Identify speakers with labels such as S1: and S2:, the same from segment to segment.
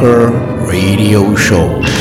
S1: Metal Bunker Radio Show.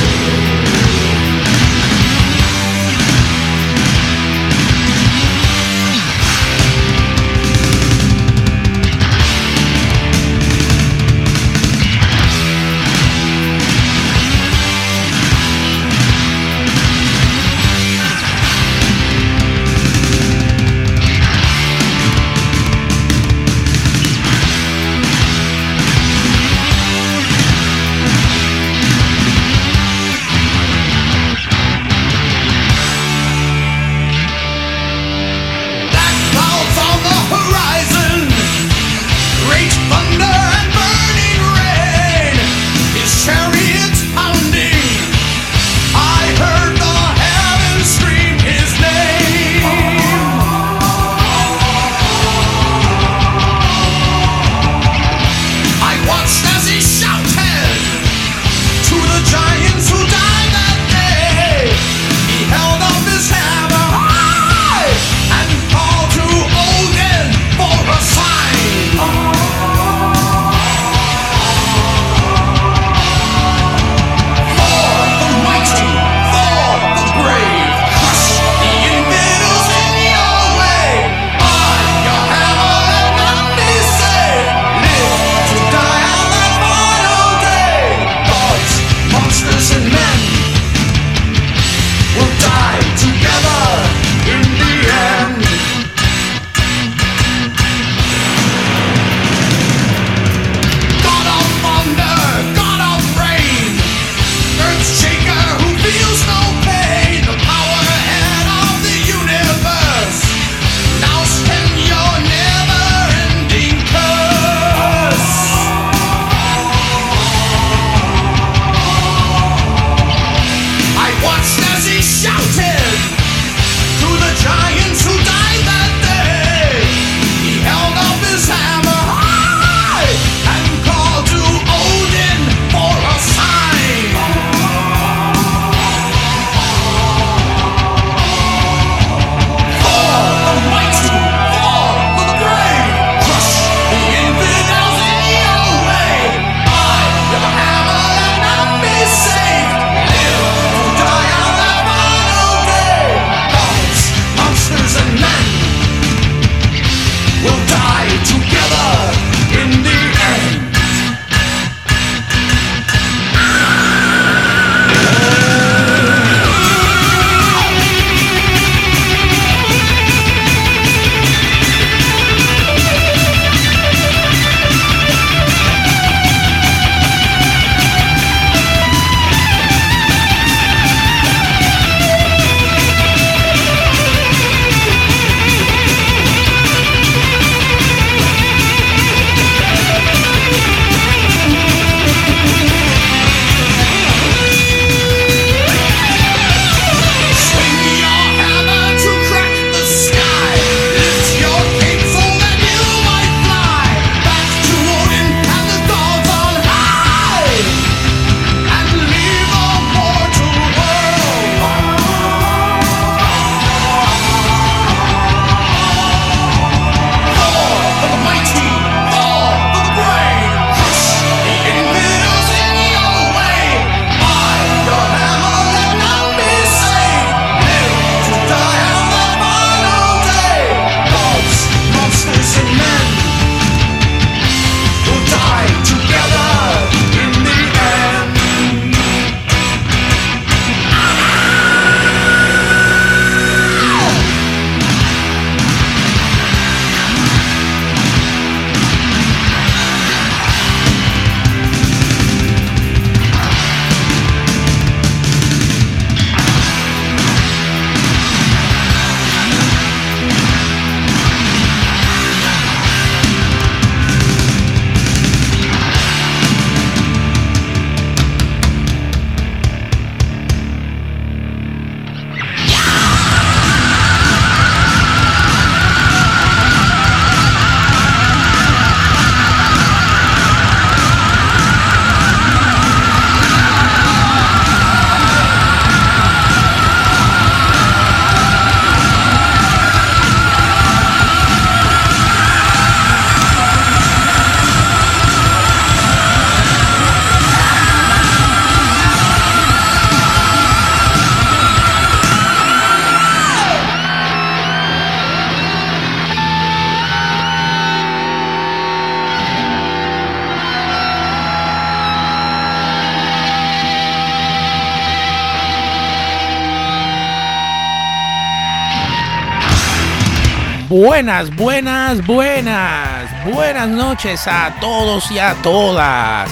S1: Buenas, buenas, buenas. Buenas noches a todos y a todas.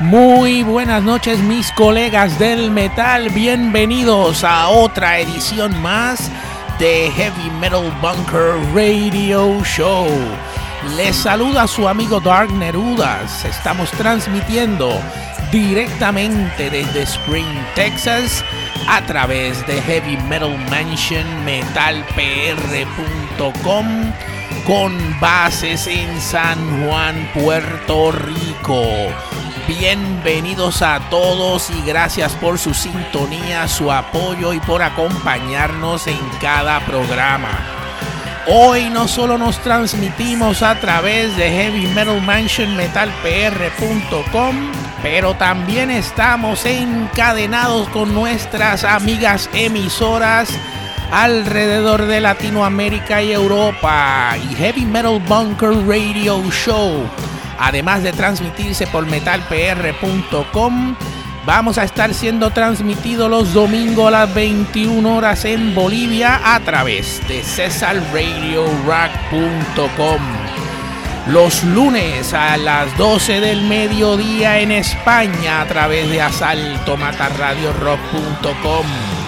S1: Muy buenas noches mis colegas del metal. Bienvenidos a otra edición más de Heavy Metal Bunker Radio Show. Les saluda su amigo Dark Nerudas. Estamos transmitiendo directamente desde Spring, Texas, a través de Heavy Metal Mansion con bases en San Juan, Puerto Rico. Bienvenidos a todos y gracias por su sintonía, su apoyo y por acompañarnos en cada programa. Hoy no solo nos transmitimos a través de Heavy Metal Mansion metalpr.com, pero también estamos encadenados con nuestras amigas emisoras alrededor de Latinoamérica y Europa y Heavy Metal Bunker Radio Show. Además de transmitirse por metalpr.com, vamos a estar siendo transmitidos los domingos a las 21 horas en Bolivia a través de cesarradiorock.com. Los lunes a las 12 del mediodía en España a través de asaltomatarradiorock.com.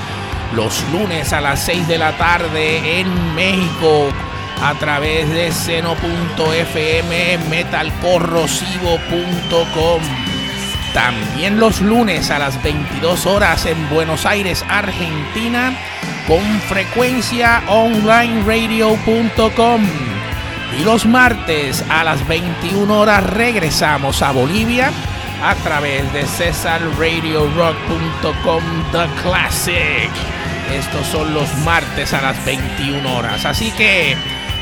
S1: Los lunes a las 6 de la tarde en México a través de seno.fm metalcorrosivo.com. También los lunes a las 22 horas en Buenos Aires, Argentina, con frecuencia onlineradio.com. Y los martes a las 21 horas regresamos a Bolivia a través de cesarradiorock.com The Classic. Estos son los martes a las 21 horas. Así que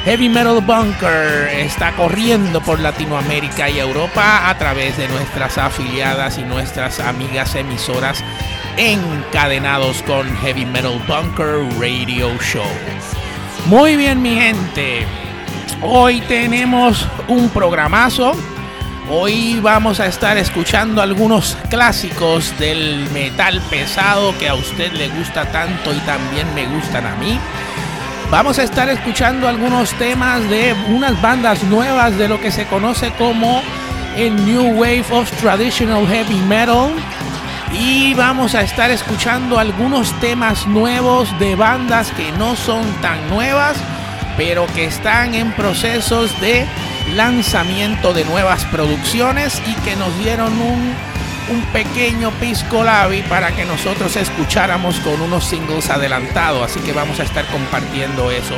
S1: Heavy Metal Bunker está corriendo por Latinoamérica y Europa a través de nuestras afiliadas y nuestras amigas emisoras encadenados con Heavy Metal Bunker Radio Show. Muy bien mi gente, hoy tenemos un programazo. Hoy vamos a estar escuchando algunos clásicos del metal pesado que a usted le gusta tanto y también me gustan a mí. Vamos a estar escuchando algunos temas de unas bandas nuevas de lo que se conoce como el New Wave of Traditional Heavy Metal. Y vamos a estar escuchando algunos temas nuevos de bandas que no son tan nuevas, pero que están en procesos de lanzamiento de nuevas producciones y que nos dieron un un pequeño pisco labi para que nosotros escucháramos con unos singles adelantados. Así que vamos a estar compartiendo eso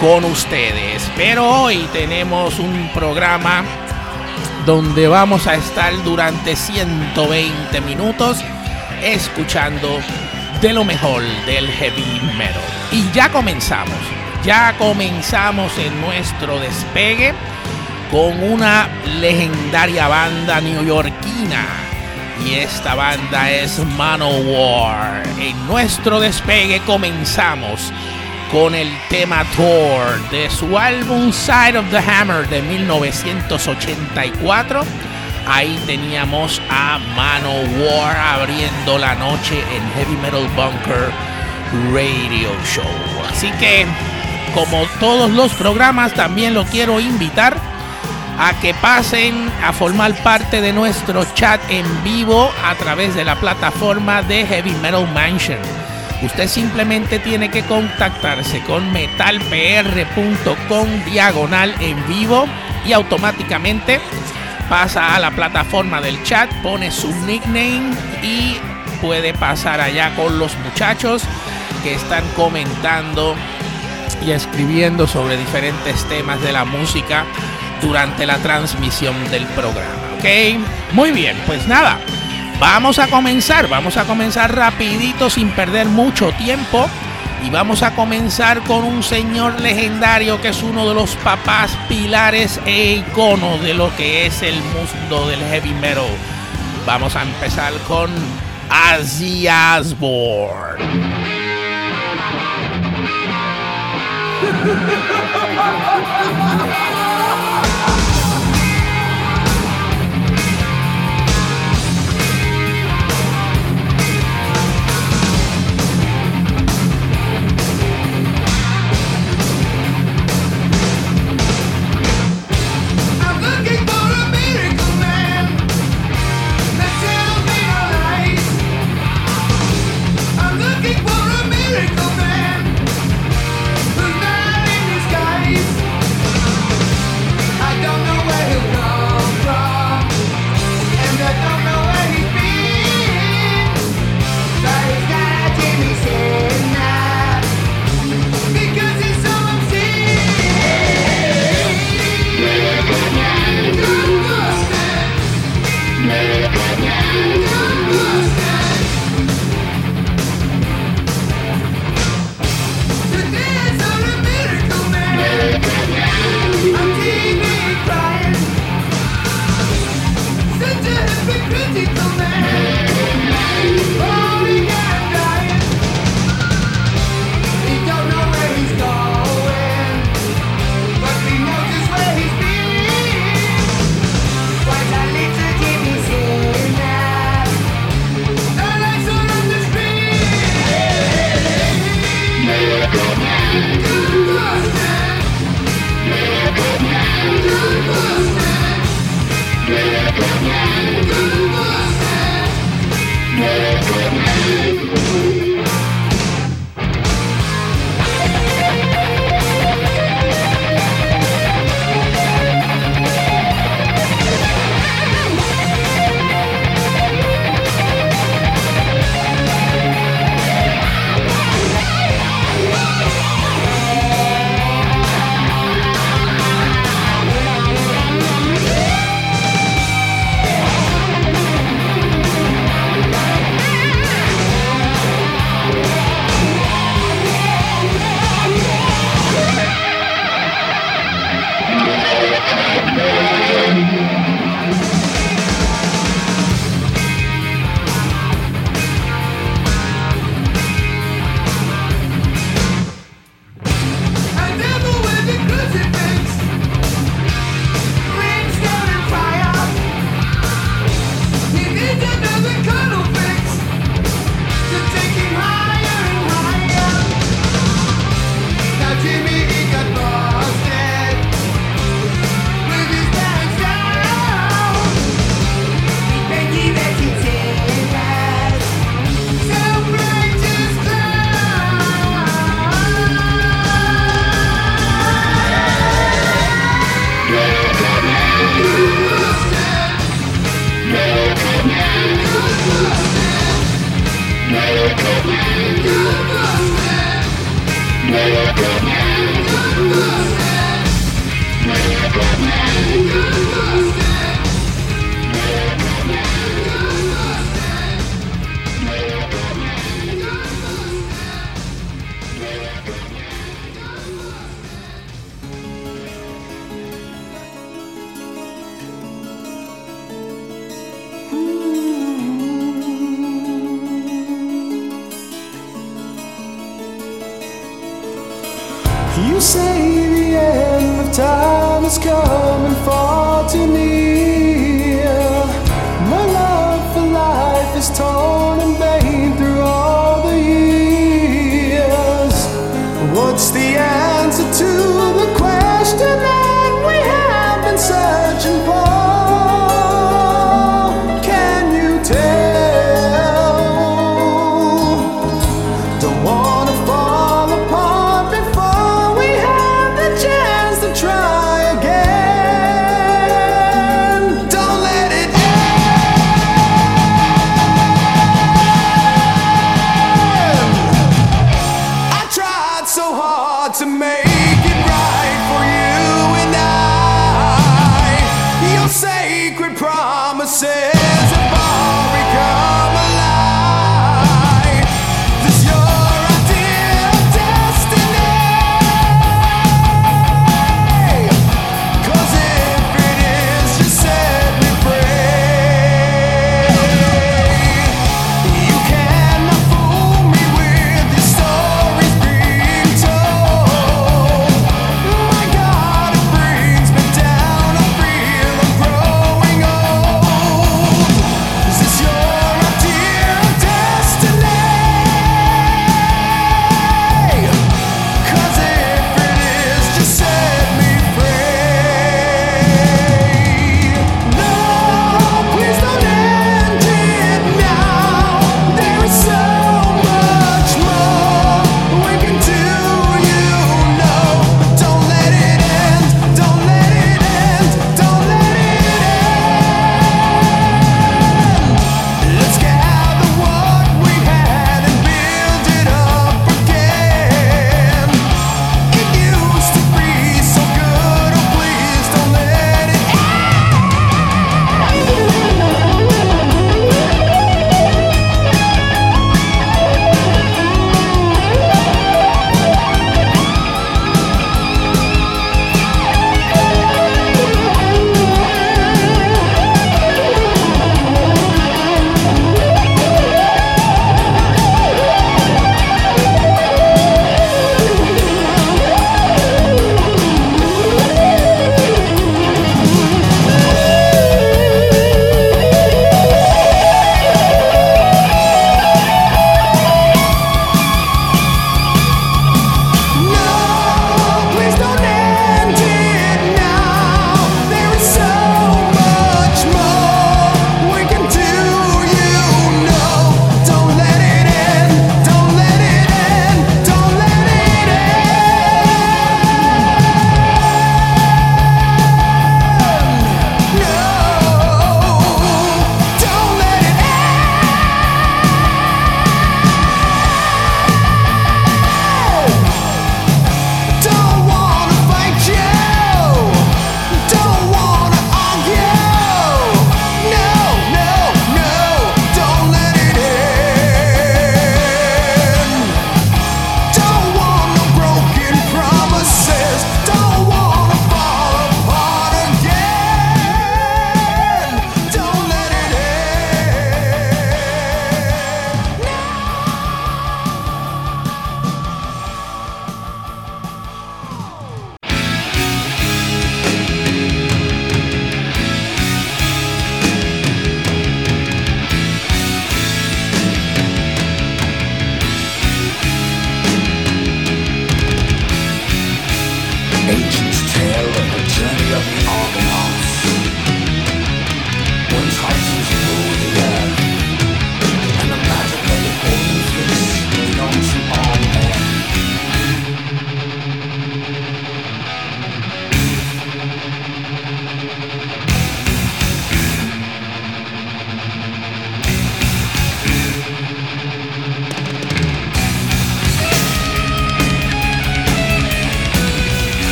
S1: con ustedes. Pero hoy tenemos un programa donde vamos a estar durante 120 minutos escuchando de lo mejor del heavy metal. Y ya comenzamos, ya comenzamos en nuestro despegue con una legendaria banda neoyorquina y esta banda es Manowar. En nuestro despegue comenzamos con el tema Thor de su álbum Side of the Hammer de 1984. Ahí teníamos a Manowar abriendo la noche en Heavy Metal Bunker Radio Show. Así que, como todos los programas, también lo quiero invitar a que pasen a formar parte de nuestro chat en vivo a través de la plataforma de Heavy Metal Mansion. Usted simplemente tiene que contactarse con metalpr.com diagonal en vivo y automáticamente pasa a la plataforma del chat, pone su nickname y puede pasar allá con los muchachos que están comentando y escribiendo sobre diferentes temas de la música durante la transmisión del programa. ¿Ok? Muy bien, pues nada. Vamos a comenzar, vamos a comenzar rapidito sin perder mucho tiempo. Y vamos a comenzar con un señor legendario que es uno de los papás pilares e iconos de lo que es el mundo del heavy metal. Vamos a empezar con Ozzy Osbourne.
S2: Ha
S3: ha ha!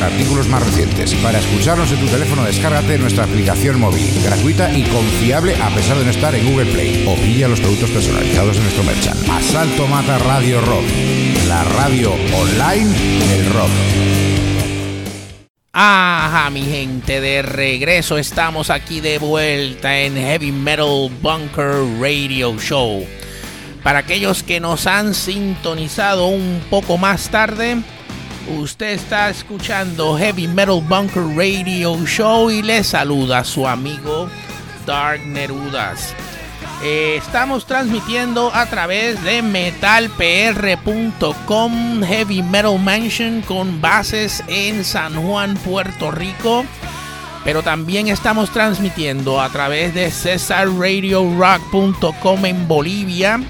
S3: artículos más recientes. Para escucharnos en tu teléfono, descárgate nuestra aplicación móvil, gratuita y confiable a pesar de no estar en Google Play. O pilla los productos personalizados de nuestro merchant. Asalto Mata Radio Rock, la radio online del rock.
S1: Ajá, mi gente, de regreso estamos aquí de vuelta en Heavy Metal Bunker Radio Show. Para aquellos que nos han sintonizado un poco más tarde, usted está escuchando Heavy Metal Bunker Radio Show y le saluda su amigo Dark Nerudas. Eh, estamos transmitiendo a través de metalpr.com Heavy Metal Mansion con bases en San Juan, Puerto Rico. Pero también estamos transmitiendo a través de cesarradiorock.com en Bolivia,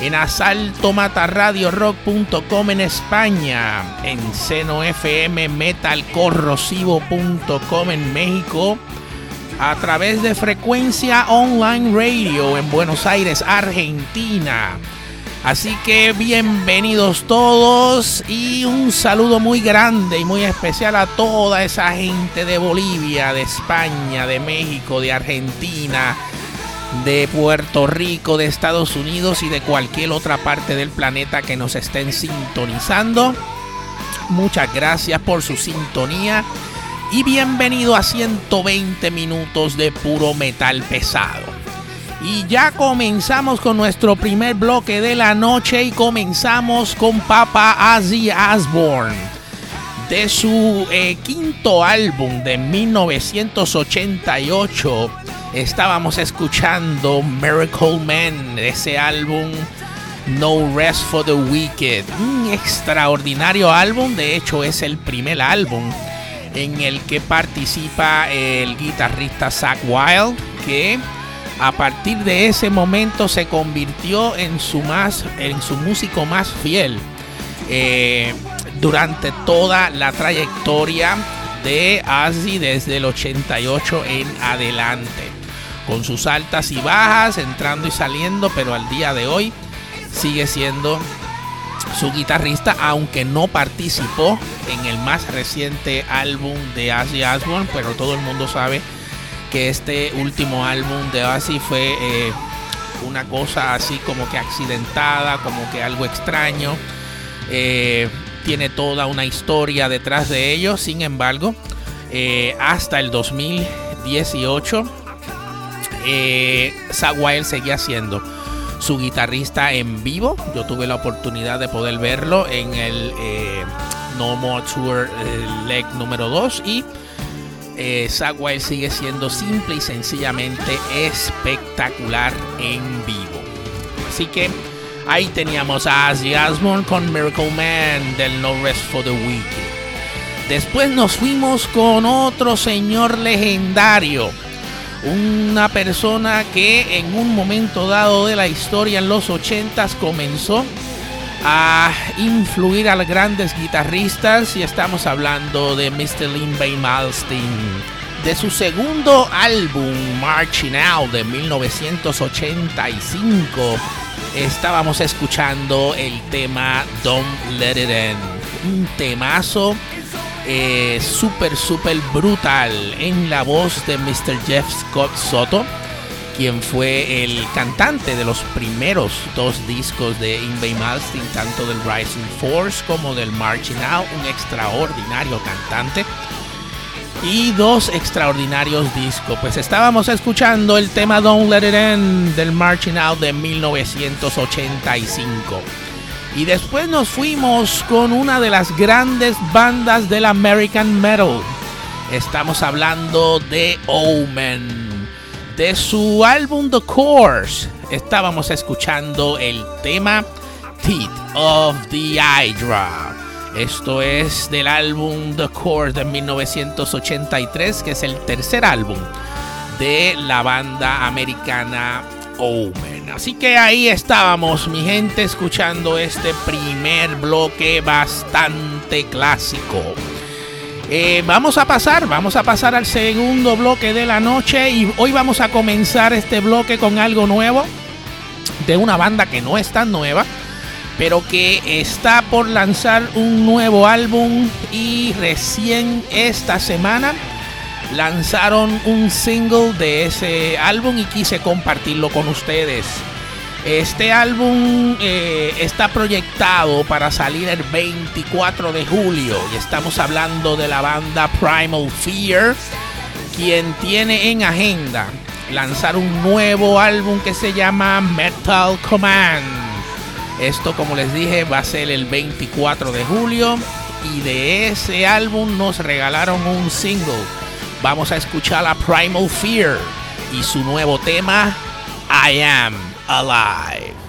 S1: en asaltomataradiorock.com en España, en Seno FM metalcorrosivo.com en México a través de Frecuencia Online Radio en Buenos Aires, Argentina. Así que bienvenidos todos y un saludo muy grande y muy especial a toda esa gente de Bolivia, de España, de México, de Argentina, de Puerto Rico, de Estados Unidos y de cualquier otra parte del planeta que nos estén sintonizando. Muchas gracias por su sintonía y bienvenido a 120 minutos de puro metal pesado. Y ya comenzamos con nuestro primer bloque de la noche y comenzamos con Papa Ozzy Osbourne. De su eh, quinto álbum de 1988 estábamos escuchando Miracle Man, ese álbum No Rest for the Wicked. Un extraordinario álbum, de hecho es el primer álbum en el que participa el guitarrista Zach Wild, que a partir de ese momento se convirtió en su, más, en su músico más fiel eh, durante toda la trayectoria de Ozzy desde el 88 en adelante, con sus altas y bajas, entrando y saliendo, pero al día de hoy sigue siendo su guitarrista, aunque no participó en el más reciente álbum de Ozzy Osbourne, pero todo el mundo sabe que este último álbum de Ozzy fue eh, una cosa así como que accidentada, como que algo extraño. Eh, tiene toda una historia detrás de ello, sin embargo, eh, hasta el 2018, eh, seguía siendo su guitarrista en vivo. Yo tuve la oportunidad de poder verlo en el eh, No More Tour Leg número 2 y eh, sigue siendo simple y sencillamente espectacular en vivo. Así que ahí teníamos a Ozzy Osbourne con Miracle Man del No Rest for the Wicked. Después nos fuimos con otro señor legendario una persona que en un momento dado de la historia en los 80 comenzó a influir a grandes guitarristas y estamos hablando de Mr. Lin Bay Malstein. De su segundo álbum, Marching Out, de 1985, estábamos escuchando el tema Don't Let It End. Un temazo eh, súper, súper brutal en la voz de Mr. Jeff Scott Soto, quien fue el cantante de los primeros dos discos de Invey Malstein, tanto del Rising Force como del Marching Out, un extraordinario cantante. Y dos extraordinarios discos. Pues estábamos escuchando el tema Don't Let It End del Marching Out de 1985. Y después nos fuimos con una de las grandes bandas del American Metal. Estamos hablando de Omen. De su álbum The Course. estábamos escuchando el tema Teeth of the Hydra. Esto es del álbum The Core de 1983, que es el tercer álbum de la banda americana Así que ahí estábamos, mi gente, escuchando este primer bloque bastante clásico. Eh, vamos a pasar, vamos a pasar al segundo bloque de la noche y hoy vamos a comenzar este bloque con algo nuevo de una banda que no es tan nueva, pero que está por lanzar un nuevo álbum y recién esta semana lanzaron un single de ese álbum y quise compartirlo con ustedes. Este álbum eh, está proyectado para salir el 24 de julio y estamos hablando de la banda Primal Fear, quien tiene en agenda lanzar un nuevo álbum que se llama Metal Command. Esto, como les dije, va a ser el 24 de julio y de ese álbum nos regalaron un single. Vamos a escuchar a Primal Fear y su nuevo tema, I Am Alive.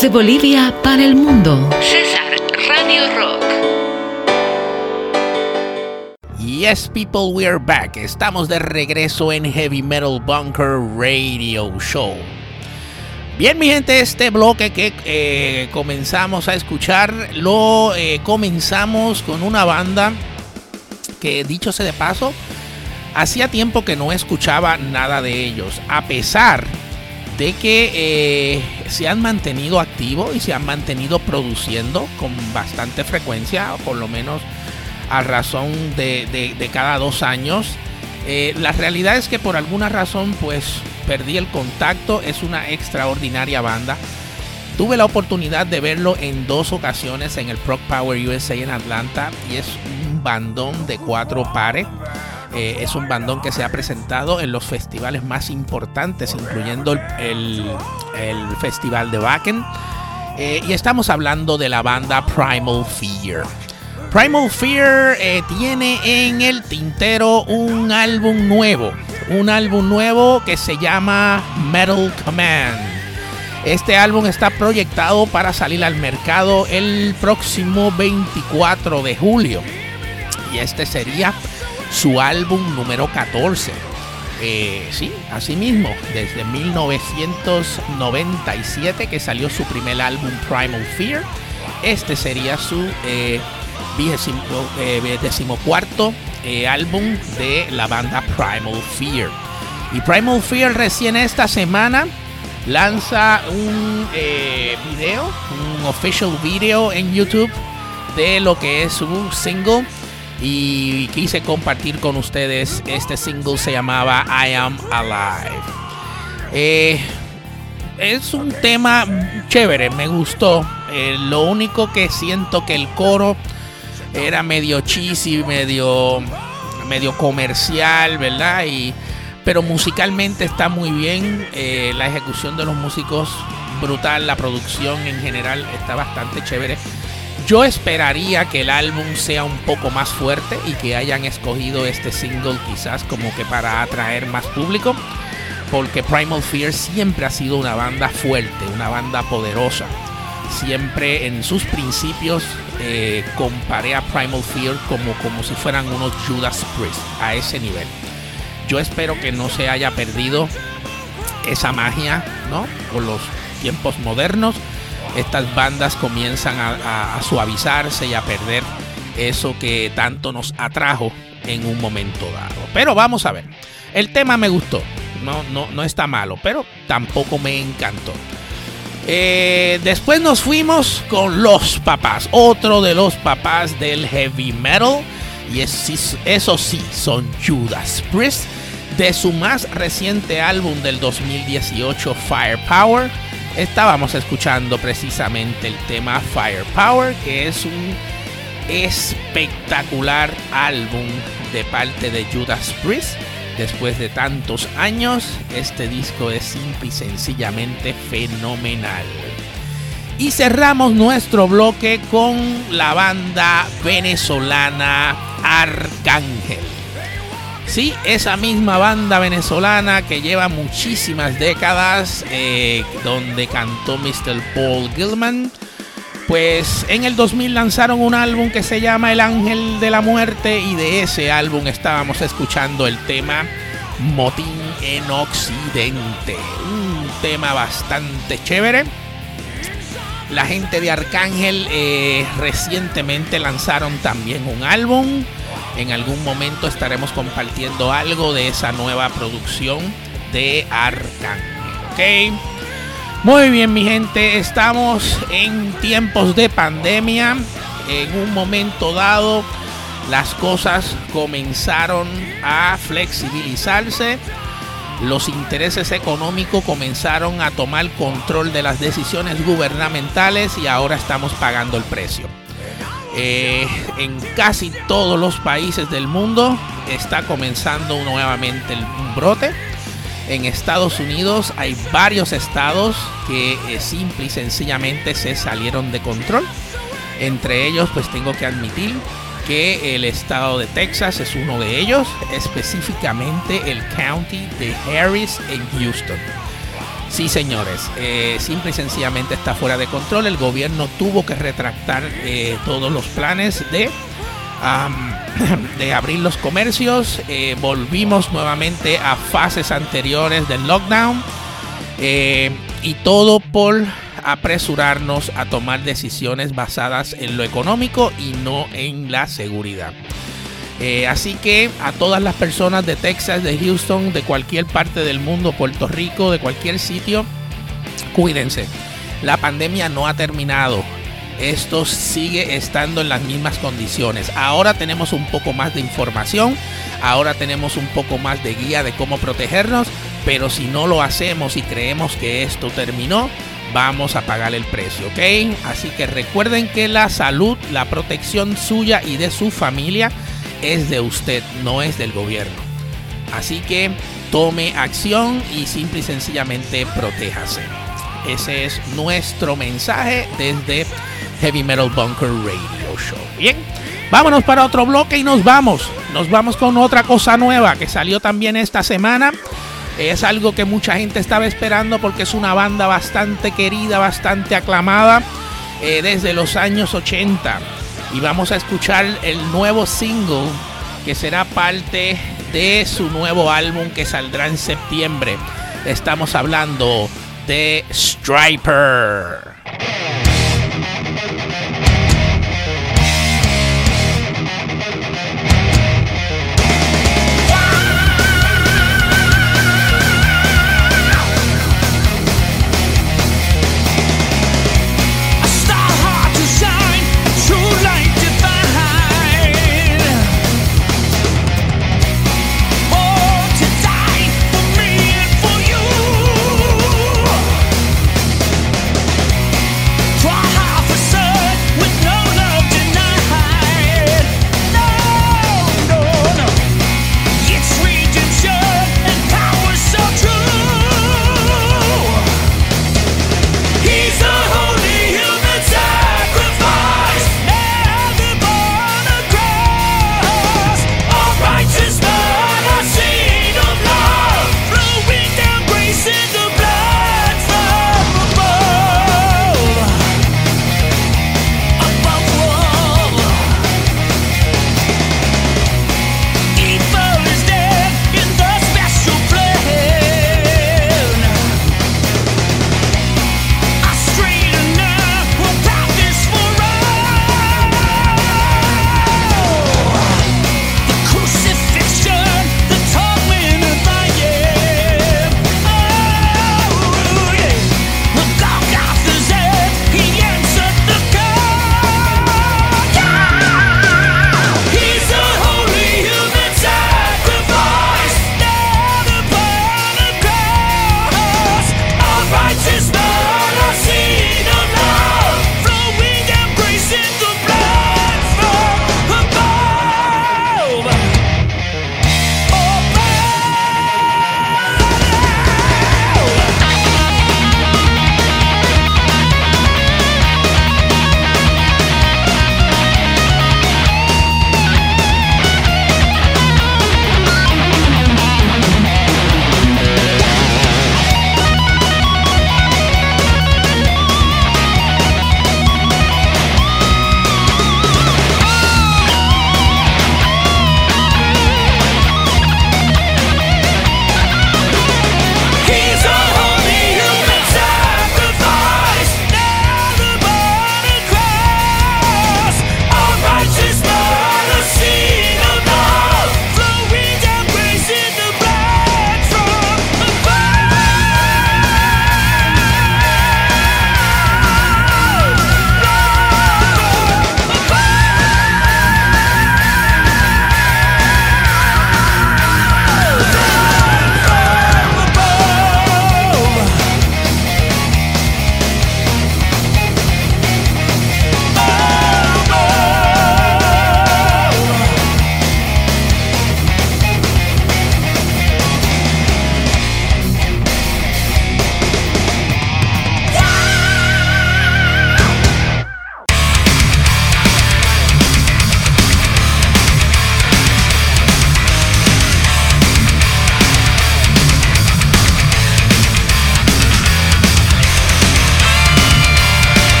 S4: Desde Bolivia para el mundo. César Radio Rock.
S1: Yes, people, we're back. Estamos de regreso en Heavy Metal Bunker Radio Show. Bien, mi gente, este bloque que eh, comenzamos a escuchar, lo eh, comenzamos con una banda que, dicho sea de paso, hacía tiempo que no escuchaba nada de ellos, a pesar de que eh, se han mantenido y se han mantenido produciendo con bastante frecuencia, por lo menos a razón de, cada dos años. la realidad es que por alguna razón, pues perdí el contacto, es una extraordinaria banda. Tuve la oportunidad de verlo en dos ocasiones en el Proc Power USA en Atlanta y es un bandón de cuatro pares. Eh, es un bandón que se ha presentado en los festivales más importantes, incluyendo el, Festival de Wacken. Eh, y estamos hablando de la banda Primal Fear. Primal Fear eh, tiene en el tintero un álbum nuevo un álbum nuevo que se llama Metal Command. Este álbum está proyectado para salir al mercado el próximo 24 de julio. Y este sería su álbum número 14. Eh, sí, así mismo, desde 1997 que salió su primer álbum Primal Fear. Este sería su eh, eh, decimocuarto eh, álbum de la banda Primal Fear. Y Primal Fear recién esta semana lanza un video, un official video en YouTube de lo que es su single. Y quise compartir con ustedes este single se llamaba I Am Alive. Eh, es un tema chévere, me gustó. lo único que siento que el coro era medio cheesy, medio, medio comercial, ¿verdad? Y, pero musicalmente está muy bien. Eh, la ejecución de los músicos brutal, la producción en general está bastante chévere. Yo esperaría que el álbum sea un poco más fuerte y que hayan escogido este single quizás como que para atraer más público. Porque Primal Fear siempre ha sido una banda fuerte, una banda poderosa siempre en sus principios eh, comparé a Primal Fear como, como si fueran unos Judas Priest a ese nivel. Yo espero que no se haya perdido esa magia, ¿no? Con los tiempos modernos, estas bandas comienzan a, suavizarse y a perder eso que tanto nos atrajo en un momento dado. Pero vamos a ver. El tema me gustó. No, no, no está malo, pero tampoco me encantó. Eh, después nos fuimos con los papás, otro de los papás del heavy metal. Y es, eso sí, son Judas Priest. De su más reciente álbum del 2018, Firepower, estábamos escuchando precisamente el tema Firepower, que es un espectacular álbum de parte de Judas Priest Después de tantos años, este disco es simple y sencillamente fenomenal. Y cerramos nuestro bloque con la banda venezolana Arcángel. Sí, esa misma banda venezolana que lleva muchísimas décadas, eh, donde cantó Mr. Paul Gilman. Pues en el 2000 lanzaron un álbum que se llama El Ángel de la Muerte y de ese álbum estábamos escuchando el tema Motín en Occidente. Un tema bastante chévere. La gente de Arcángel eh, recientemente lanzaron también un álbum. En algún momento estaremos compartiendo algo de esa nueva producción de Arcángel. Muy bien, mi gente, estamos en tiempos de pandemia. En un momento dado, las cosas comenzaron a flexibilizarse. Los intereses económicos comenzaron a tomar control de las decisiones gubernamentales y ahora estamos pagando el precio. Eh, en casi todos los países del mundo está comenzando nuevamente un brote en Estados Unidos hay varios estados que eh, simple y sencillamente se salieron de control. Entre ellos, pues tengo que admitir que el estado de Texas es uno de ellos, específicamente el county de Harris en Houston. Sí, señores, eh, simple y sencillamente está fuera de control. El gobierno tuvo que retractar eh, todos los planes de, de abrir los comercios. Eh, volvimos nuevamente a fases anteriores del lockdown. y todo por apresurarnos a tomar decisiones basadas en lo económico y no en la seguridad. Eh, así que a todas las personas de Texas, de Houston, de cualquier parte del mundo, Puerto Rico, de cualquier sitio, cuídense. La pandemia no ha terminado. Esto sigue estando en las mismas condiciones. Ahora tenemos un poco más de información, ahora tenemos un poco más de guía de cómo protegernos, pero si no lo hacemos y creemos que esto terminó, vamos a pagar el precio, ¿ok? Así que recuerden que la salud, la protección suya y de su familia es de usted, no es del gobierno. Así que tome acción y simple y sencillamente protéjase. Ese es nuestro mensaje desde Heavy Metal Bunker Radio Show. Bien, vámonos para otro bloque y nos vamos. Nos vamos con otra cosa nueva que salió también esta semana. Es algo que mucha gente estaba esperando porque es una banda bastante querida, bastante aclamada eh, desde los años 80 y vamos a escuchar el nuevo single que será parte de su nuevo álbum que saldrá en septiembre. Estamos hablando de Striper.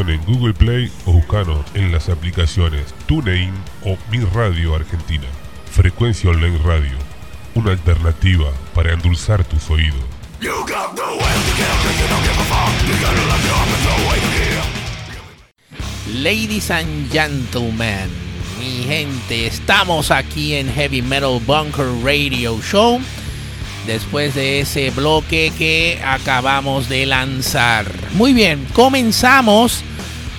S5: En
S6: Google Play o buscanos en las aplicaciones TuneIn o Mi Radio Argentina. Frecuencia Online Radio, una alternativa para endulzar tus oídos.
S1: Ladies and gentlemen, mi gente, estamos aquí en Heavy Metal Bunker Radio Show. Después de ese bloque que acabamos de lanzar. Muy bien, comenzamos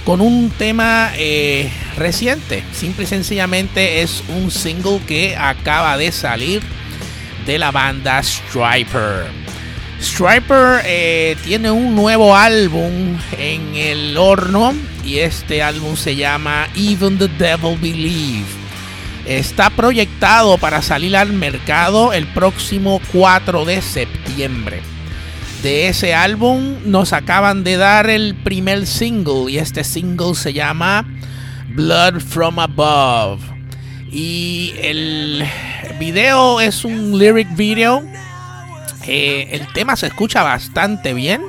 S1: con un tema eh, reciente. Simple y sencillamente es un single que acaba de salir de la banda Striper. Striper eh, tiene un nuevo álbum en el horno y este álbum se llama Even the Devil Believe. Está proyectado para salir al mercado el próximo 4 de septiembre. De ese álbum nos acaban de dar el primer single y este single se llama Blood from Above. Y el video es un lyric video. Eh, el tema se escucha bastante bien.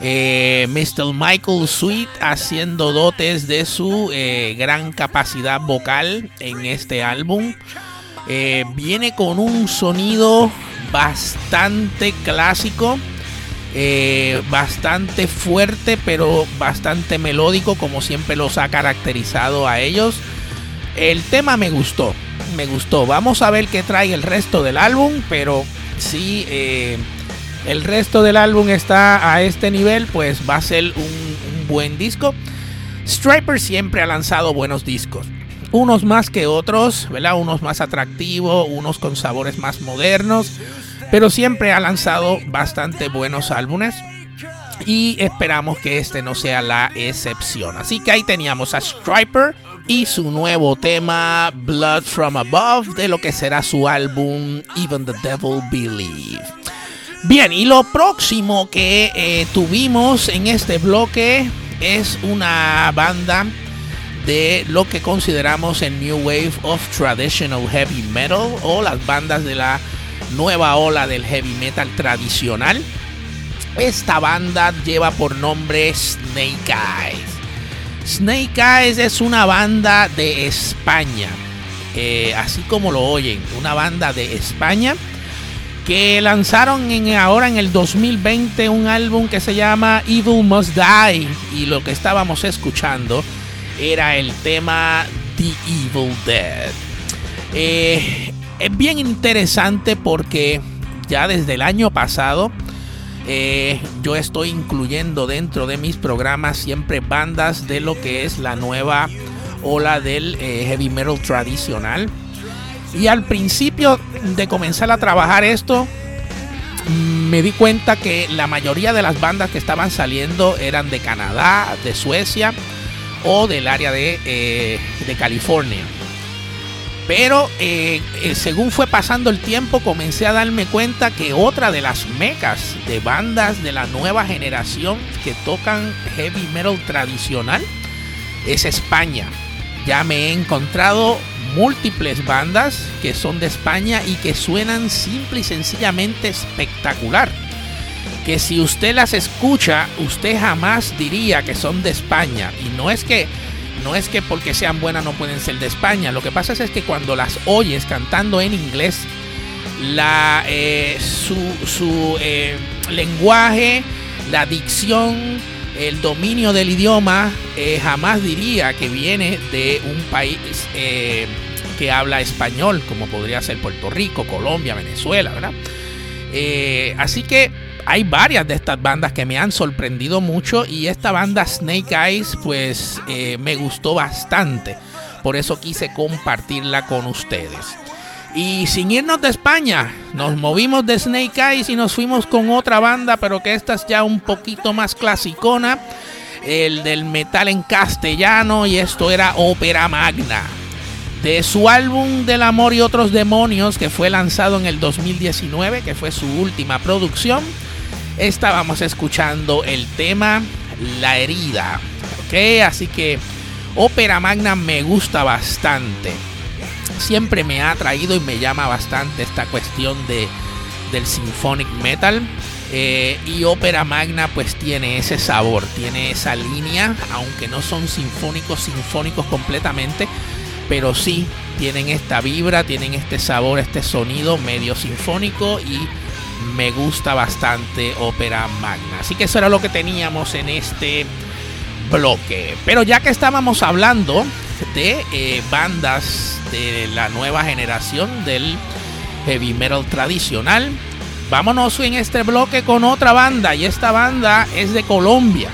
S1: Eh, Mr. Michael Sweet haciendo dotes de su eh, gran capacidad vocal en este álbum. Viene con un sonido bastante clásico, eh, bastante fuerte, pero bastante melódico, como siempre los ha caracterizado a ellos. El tema me gustó, me gustó. Vamos a ver qué trae el resto del álbum, pero sí, eh, el resto del álbum está a este nivel, pues va a ser un, un buen disco. Striper siempre ha lanzado buenos discos. Unos más que otros, ¿verdad? Unos más atractivos, unos con sabores más modernos. Pero siempre ha lanzado bastante buenos álbumes. Y esperamos que este no sea la excepción. Así que ahí teníamos a Striper y su nuevo tema Blood from Above de lo que será su álbum Even the Devil Believe. Bien, y lo próximo que eh, tuvimos en este bloque es una banda de lo que consideramos el New Wave of Traditional Heavy Metal o las bandas de la nueva ola del heavy metal tradicional. Esta banda lleva por nombre Snake Eyes. Snake Eyes es una banda de España, eh, así como lo oyen, una banda de España que lanzaron en, ahora en el 2020 un álbum que se llama Evil Must Die y lo que estábamos escuchando era el tema The Evil Dead. Eh, es bien interesante porque ya desde el año pasado eh, yo estoy incluyendo dentro de mis programas siempre bandas de lo que es la nueva ola del eh, heavy metal tradicional. Y al principio de comenzar a trabajar esto, me di cuenta que la mayoría de las bandas que estaban saliendo eran de Canadá, de Suecia o del área de, eh, de California. Pero eh, eh, según fue pasando el tiempo, comencé a darme cuenta que otra de las mecas de bandas de la nueva generación que tocan heavy metal tradicional es España. Ya me he encontrado múltiples bandas que son de España y que suenan simple y sencillamente espectacular. Que si usted las escucha, usted jamás diría que son de España. Y no es que no es que porque sean buenas no pueden ser de España. Lo que pasa es, que cuando las oyes cantando en inglés, eh, su, eh, lenguaje, la dicción, el dominio del idioma, eh, jamás diría que viene de un país que habla español, como podría ser Puerto Rico, Colombia, Venezuela, así que hay varias de estas bandas que me han sorprendido mucho y esta banda Snake Eyes pues eh, me gustó bastante. Por eso quise compartirla con ustedes. Y sin irnos de España, nos movimos de Snake Eyes y nos fuimos con otra banda, pero que esta es ya un poquito más clasicona, el del metal en castellano, y esto era Ópera Magna. De su álbum Del Amor y otros demonios, que fue lanzado en el 2019, que fue su última producción, estábamos escuchando el tema La herida. ¿Ok? Así que Ópera Magna me gusta bastante siempre me ha atraído y me llama bastante esta cuestión de, del symphonic metal. Eh, y ópera magna pues tiene ese sabor, tiene esa línea, aunque no son sinfónicos, sinfónicos completamente, pero sí tienen esta vibra, tienen este sabor, este sonido medio sinfónico y me gusta bastante ópera magna. Así que eso era lo que teníamos en este bloque. Pero ya que estábamos hablando de eh, bandas de la nueva generación del heavy metal tradicional. Vámonos en este bloque con otra banda y esta banda es de Colombia.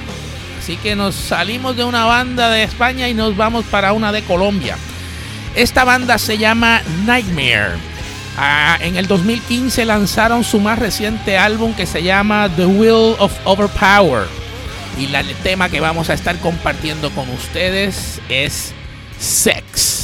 S1: Así que nos salimos de una banda de España y nos vamos para una de Colombia. Esta banda se llama Nightmare. Ah, en el 2015 lanzaron su más reciente álbum que se llama The Will of Overpower. Y el tema que vamos a estar compartiendo con ustedes es Sex.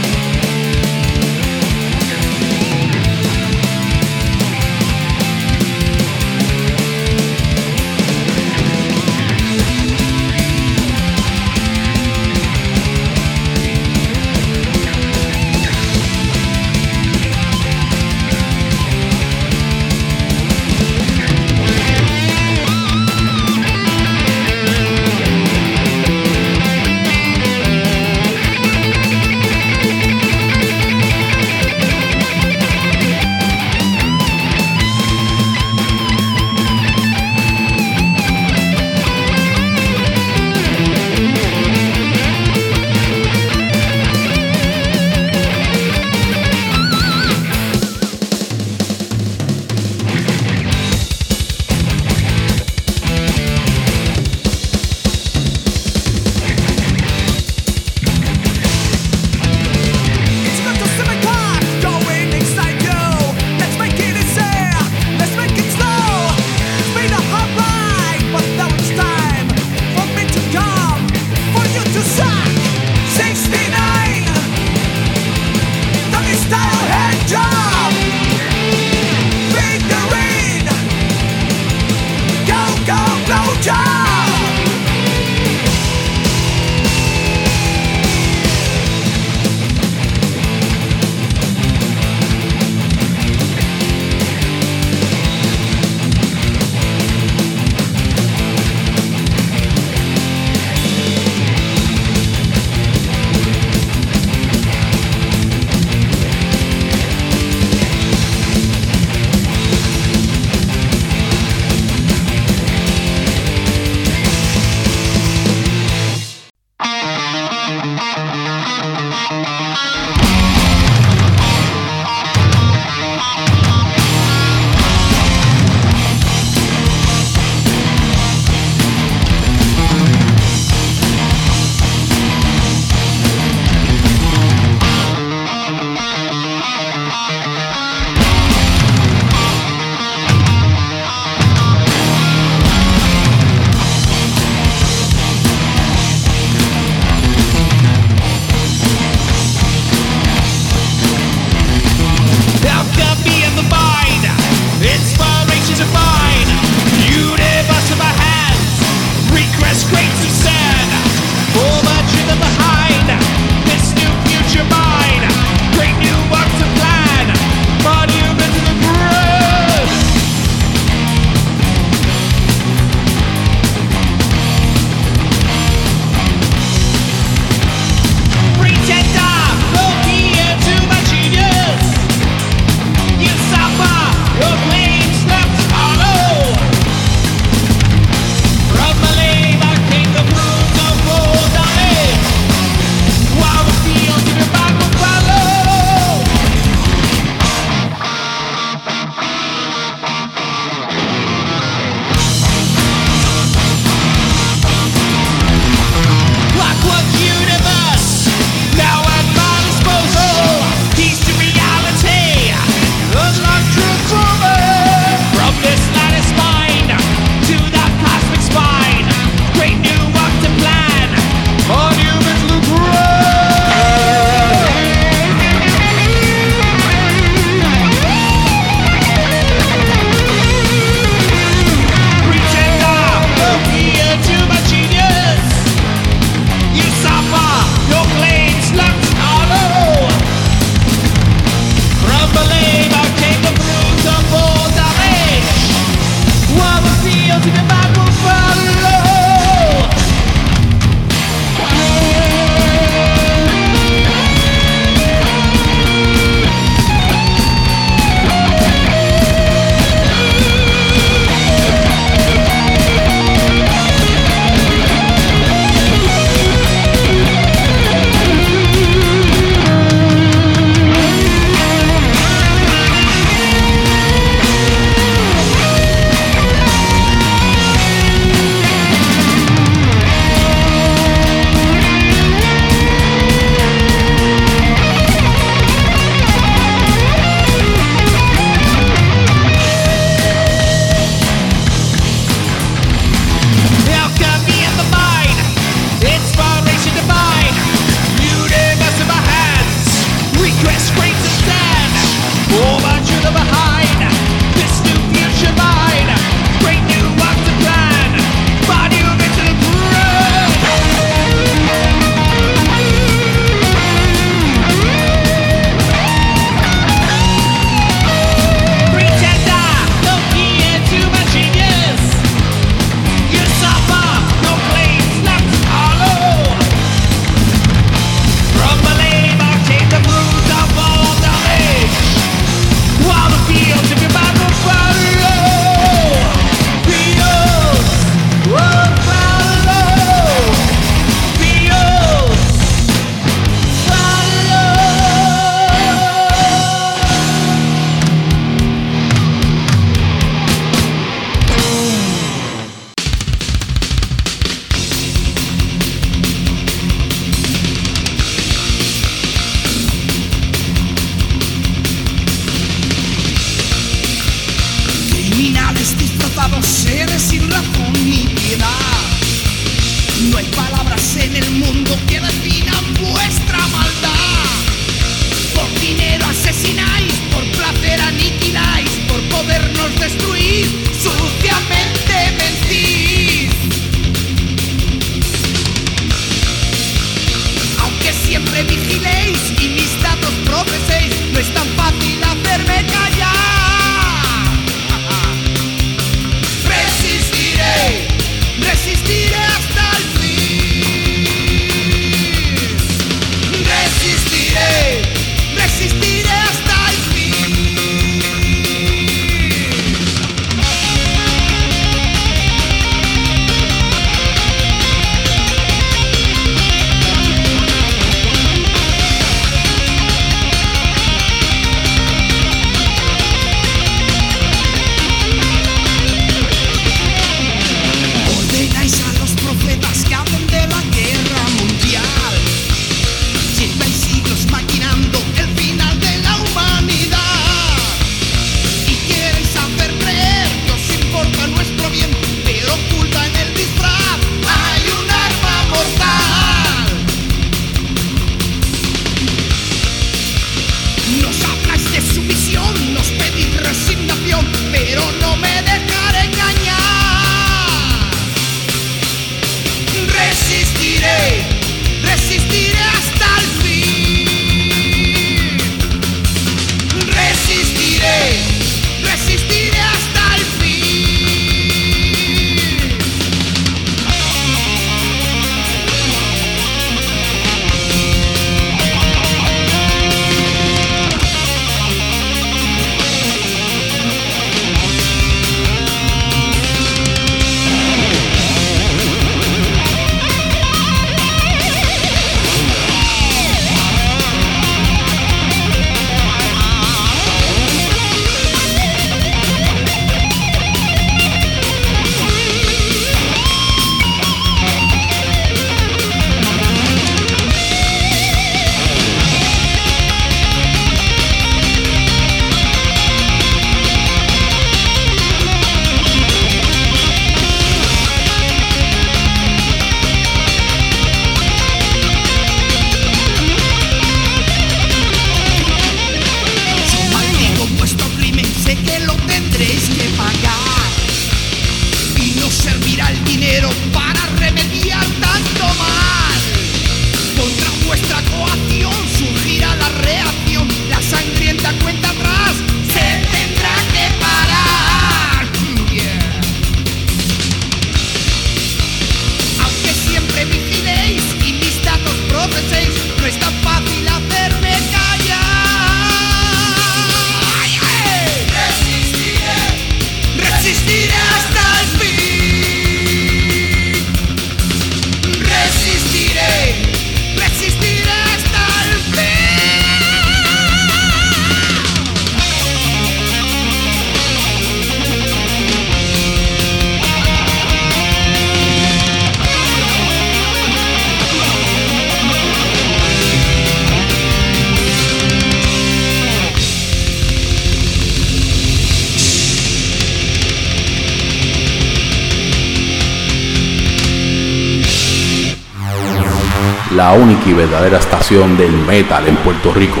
S7: del metal en Puerto Rico.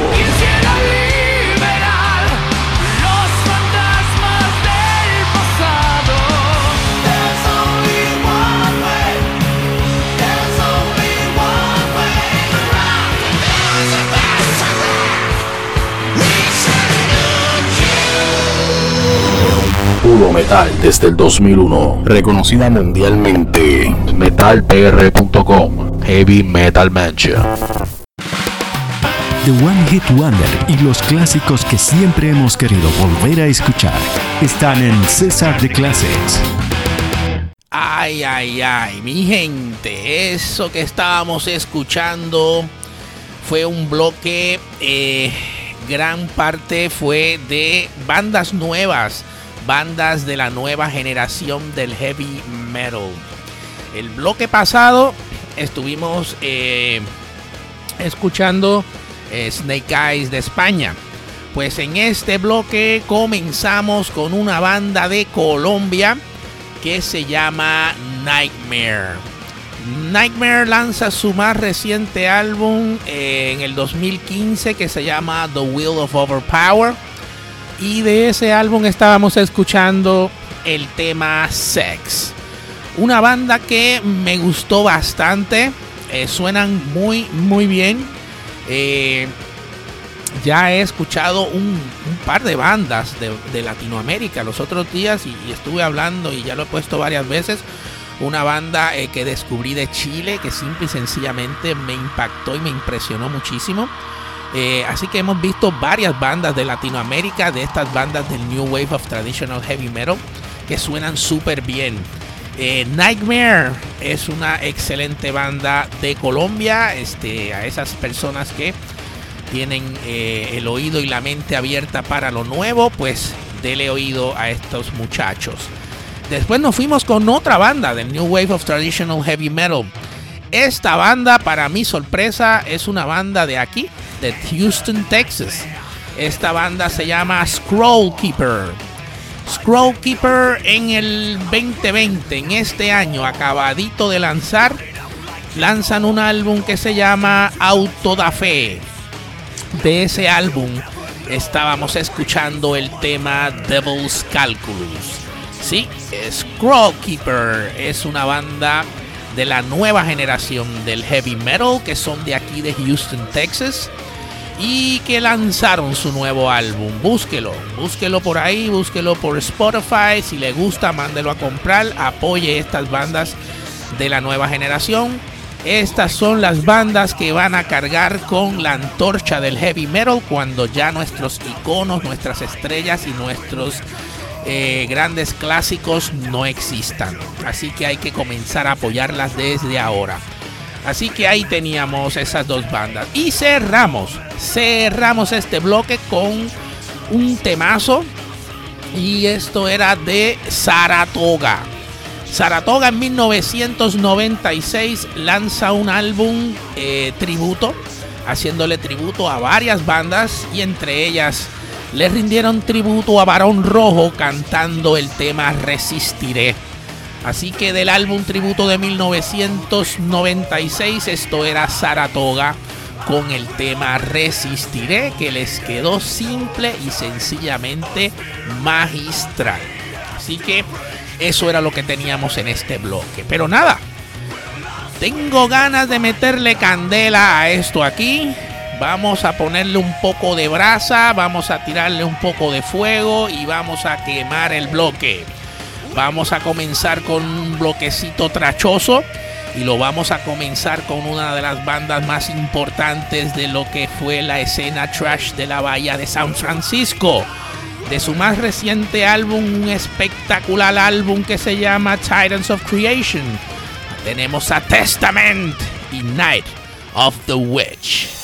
S7: Puro Metal desde el 2001, reconocida mundialmente. MetalPR.com Heavy Metal Mancha.
S8: The One Hit Wonder y los clásicos que siempre hemos querido volver a escuchar están en César de Classics.
S1: Ay, ay, ay, mi gente, eso que estábamos escuchando fue un bloque, eh, gran parte fue de bandas nuevas, bandas de la nueva generación del heavy metal. El bloque pasado estuvimos eh, escuchando eh, Snake Eyes de España. Pues en este bloque comenzamos con una banda de Colombia que se llama Nightmare. Nightmare lanza su más reciente álbum eh, en el 2015 que se llama The Will of Overpower. Y de ese álbum estábamos escuchando el tema Sex. Una banda que me gustó bastante. Eh, suenan muy, muy bien. Eh, ya he escuchado un, par de bandas de, Latinoamérica los otros días y, estuve hablando y ya lo he puesto varias veces. Una banda eh, que descubrí de Chile que simple y sencillamente me impactó y me impresionó muchísimo. así que hemos visto varias bandas de Latinoamérica, de estas bandas del New Wave of Traditional Heavy Metal, que suenan súper bien. Eh, Nightmare es una excelente banda de Colombia. Este, a esas personas que tienen eh, el oído y la mente abierta para lo nuevo, pues dele oído a estos muchachos. Después nos fuimos con otra banda del New Wave of Traditional Heavy Metal. Esta banda, para mi sorpresa, es una banda de aquí, de Houston, Texas. Esta banda se llama Scroll Keeper. Scrollkeeper en el 2020, en este año, acabadito de lanzar, lanzan un álbum que se llama Auto da Fe. De ese álbum estábamos escuchando el tema Devil's Calculus. Sí, Scrollkeeper es una banda de la nueva generación del heavy metal que son de aquí de Houston, Texas y que lanzaron su nuevo álbum. Búsquelo, búsquelo por ahí, búsquelo por Spotify. Si le gusta, mándelo a comprar. Apoye estas bandas de la nueva generación. Estas son las bandas que van a cargar con la antorcha del heavy metal cuando ya nuestros iconos, nuestras estrellas y nuestros eh, grandes clásicos no existan. Así que hay que comenzar a apoyarlas desde ahora. Así que ahí teníamos esas dos bandas. Y cerramos, cerramos este bloque con un temazo. Y esto era de Saratoga. Saratoga en 1996 lanza un álbum eh, tributo, haciéndole tributo a varias bandas y entre ellas le rindieron tributo a Barón Rojo cantando el tema Resistiré. Así que del álbum tributo de 1996, esto era Saratoga con el tema Resistiré, que les quedó simple y sencillamente magistral. Así que eso era lo que teníamos en este bloque. Pero nada, tengo ganas de meterle candela a esto aquí. Vamos a ponerle un poco de brasa, vamos a tirarle un poco de fuego y vamos a quemar el bloque. Vamos a comenzar con un bloquecito trachoso y lo vamos a comenzar con una de las bandas más importantes de lo que fue la escena trash de la bahía de San Francisco. De su más reciente álbum, un espectacular álbum que se llama Titans of Creation. Tenemos a Testament y Night of the Witch.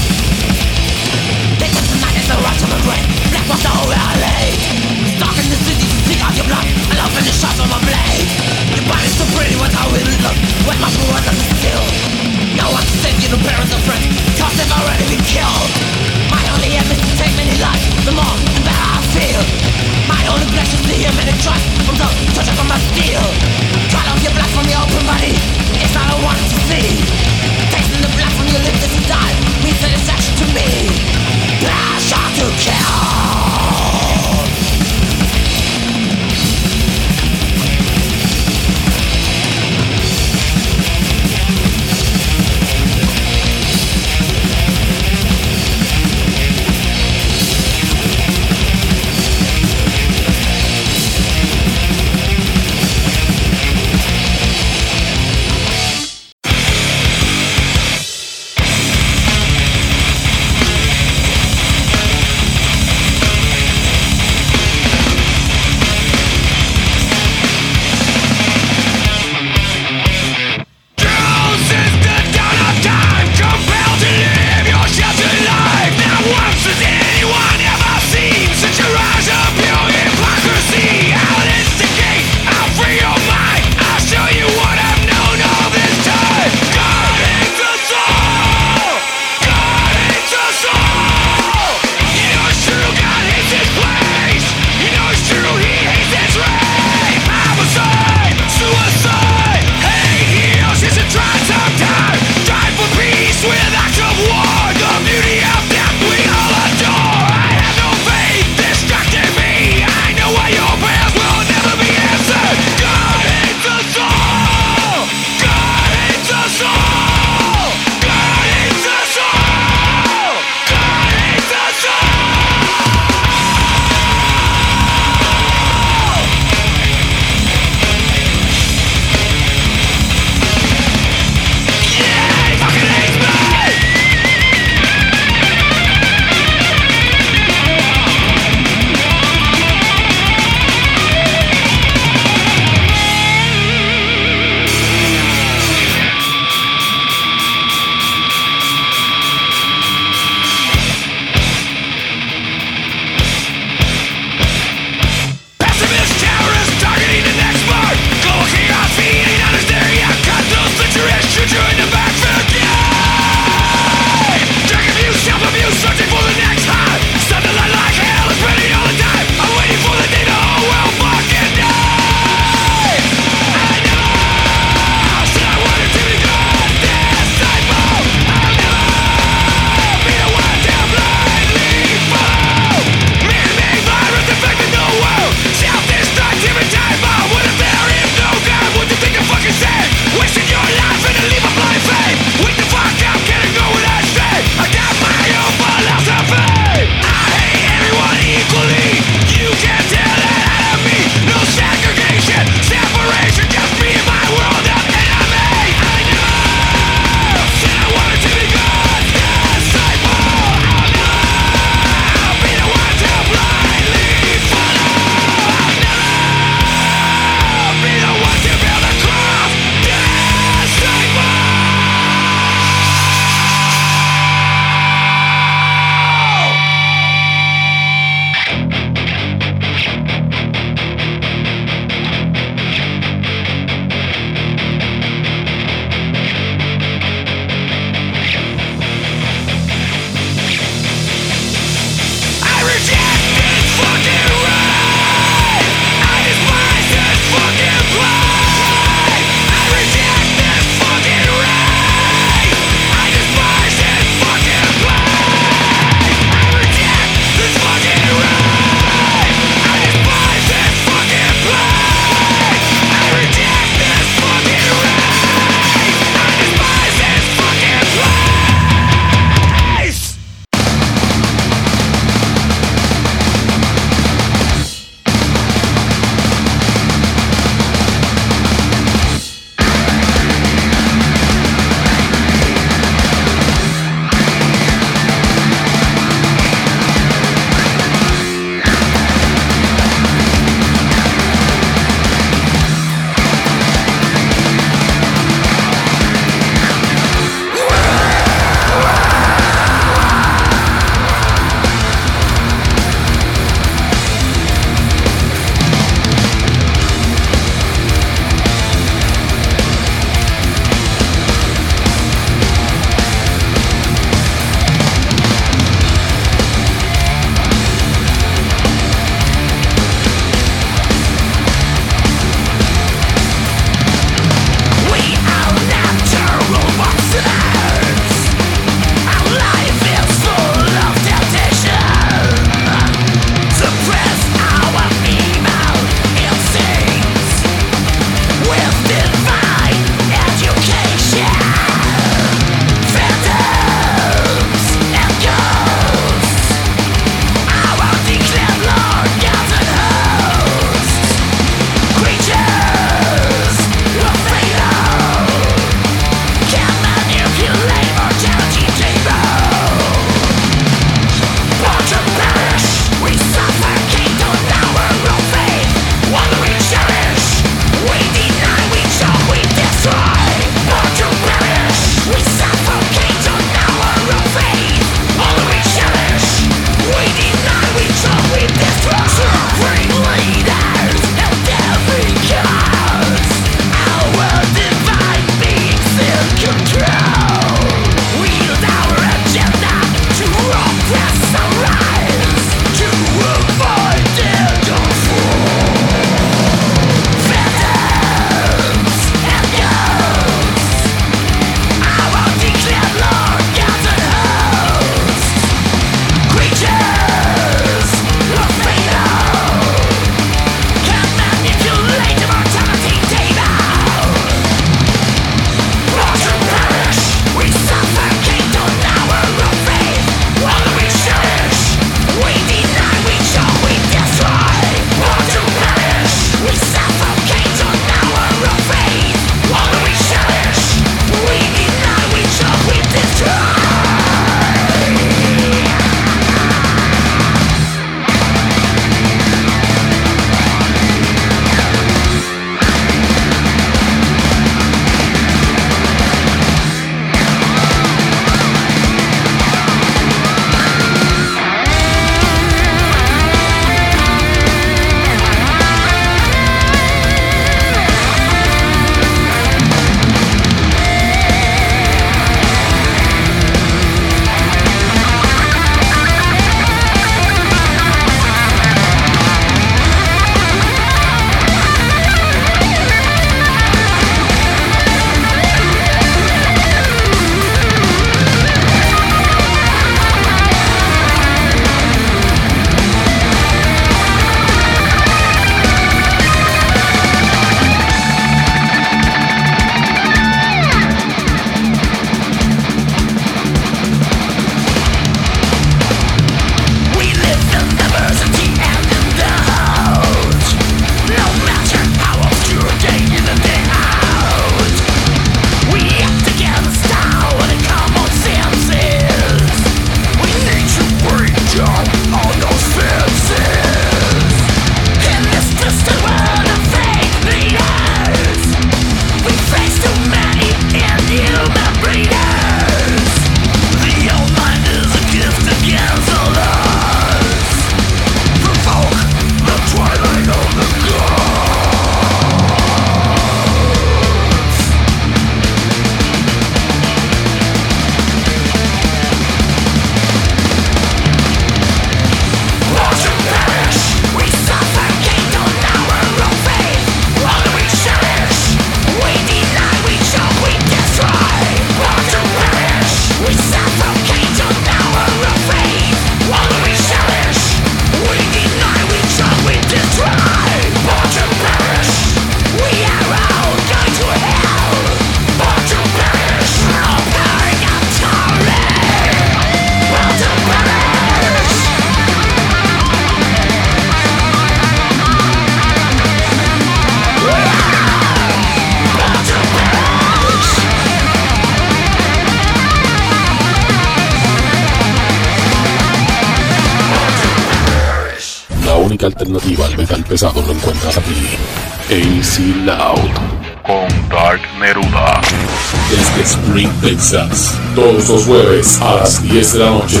S9: Todos los jueves a las 10 de la noche.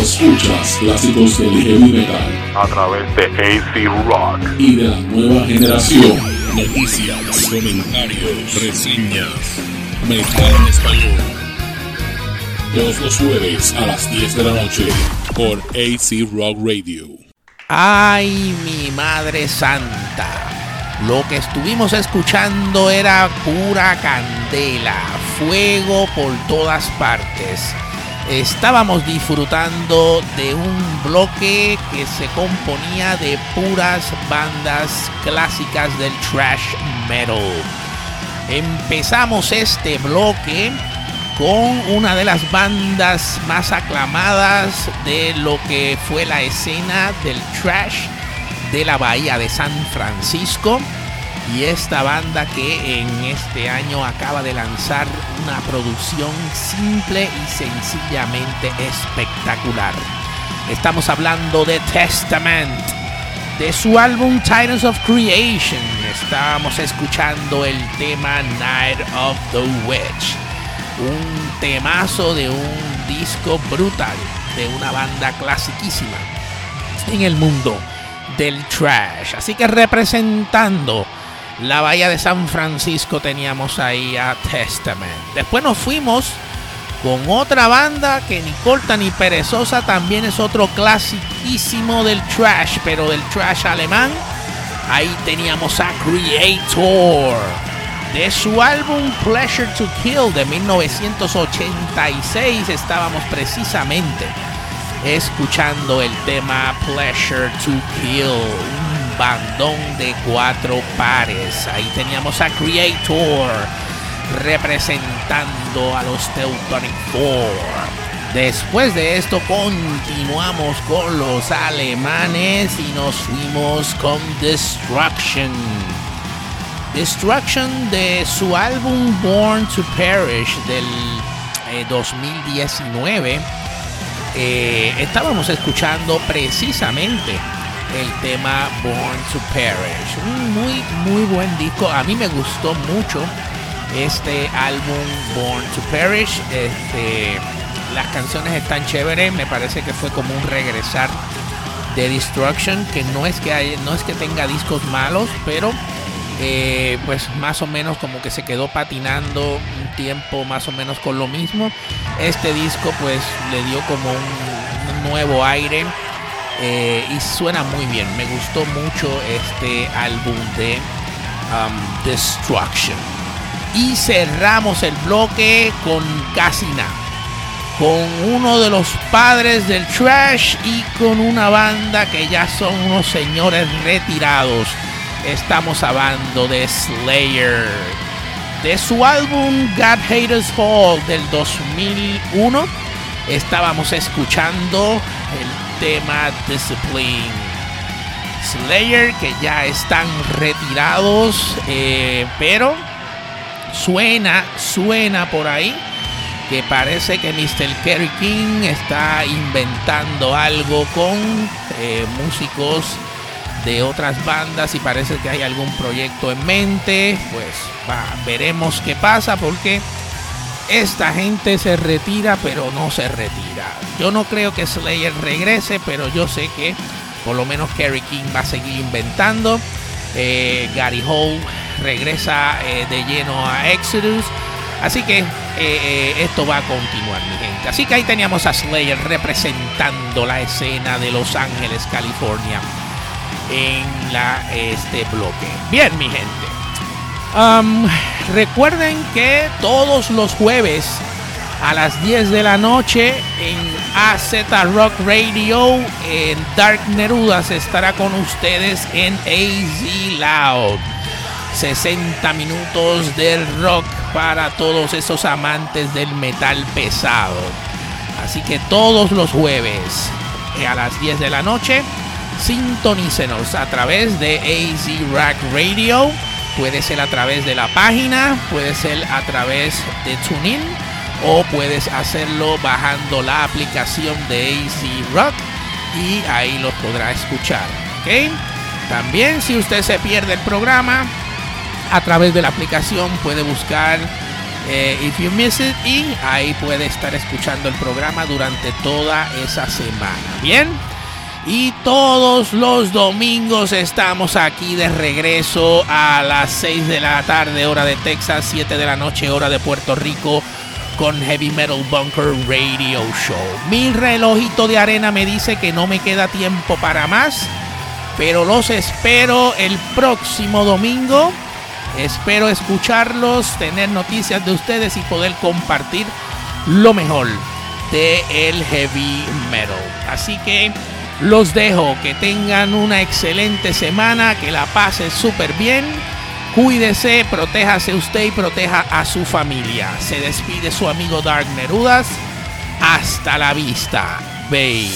S9: Escuchas clásicos del heavy metal. A través de AC Rock. Y de la nueva generación. Noticias, comentarios, reseñas. Metal en español. Todos los jueves a las 10 de la noche por AC Rock Radio.
S1: Ay, mi madre santa. Lo que estuvimos escuchando era pura candela, fuego por todas partes. Estábamos disfrutando de un bloque que se componía de puras bandas clásicas del thrash metal. Empezamos este bloque con una de las bandas más aclamadas de lo que fue la escena del trash de la bahía de San Francisco y esta banda que en este año acaba de lanzar una producción simple y sencillamente espectacular. Estamos hablando de Testament, de su álbum Titans of Creation. Estábamos escuchando el tema Night of the Witch un temazo de un disco brutal de una banda clasiquísima en el mundo del trash. Así que representando la bahía de San Francisco teníamos ahí a Testament. Después nos fuimos con otra banda que ni corta ni perezosa también es otro clasiquísimo del trash, pero del trash alemán. Ahí teníamos a Creator de su álbum Pleasure to Kill de 1986 estábamos precisamente escuchando el tema Pleasure to Kill, bandón de cuatro pares. Ahí teníamos a Creator representando a los Teutonic Four. Después de esto continuamos con los alemanes y nos fuimos con Destruction Destruction de su álbum Born to Perish del 2019. Eh, eh, estábamos escuchando precisamente el tema Born to Perish. Un muy, muy buen disco. A mí me gustó mucho este álbum Born to Perish. Este, las canciones están chéveres. Me parece que fue como un regresar de Destruction. Que no es que, no es que tenga discos malos, pero eh, pues más o menos como que se quedó patinando un tiempo más o menos con lo mismo. Este disco pues le dio como un, nuevo aire eh, y suena muy bien. Me gustó mucho este álbum de um, Destruction. Y cerramos el bloque con Casina. Con uno de los padres del trash y con una banda que ya son unos señores retirados estamos hablando de Slayer. De su álbum God Hate Us All del 2001, estábamos escuchando el tema Discipline. Slayer que ya están retirados, eh, pero suena, suena por ahí que parece que Mr. Kerry King está inventando algo con eh, músicos de otras bandas y parece que hay algún proyecto en mente, pues veremos qué pasa porque esta gente se retira pero no se retira. Yo no creo que Slayer regrese, pero yo sé que por lo menos Kerry King va a seguir inventando. Eh, Gary Hole regresa eh, de lleno a Exodus. Así que eh, esto va a continuar, mi gente. Así que ahí teníamos a Slayer representando la escena de Los Ángeles, California en la, este bloque. Bien, mi gente. Um, recuerden que todos los jueves a las 10 de la noche en AZ Rock Radio en Dark Neruda se estará con ustedes en AZ Loud. 60 minutos de rock para todos esos amantes del metal pesado. Así que todos los jueves a las 10 de la noche sintonícenos a través de AZ Rack Radio. Puede ser a través de la página, puede ser a través de TuneIn o puedes hacerlo bajando la aplicación de AZ Rock y ahí los podrá escuchar. ¿ok? También si usted se pierde el programa, a través de la aplicación puede buscar eh, If You Miss It y ahí puede estar escuchando el programa durante toda esa semana. Bien. Y todos los domingos estamos aquí de regreso a las 6 de la tarde, hora de Texas, 7 de la noche, hora de Puerto Rico, con Heavy Metal Bunker Radio Show. Mi relojito de arena me dice que no me queda tiempo para más, pero los espero el próximo domingo. Espero escucharlos, tener noticias de ustedes y poder compartir lo mejor de el heavy metal. Así que los dejo, que tengan una excelente semana, que la pase súper bien. Cuídese, protéjase usted y proteja a su familia. Se despide su amigo Dark Nerudas. Hasta la vista, baby.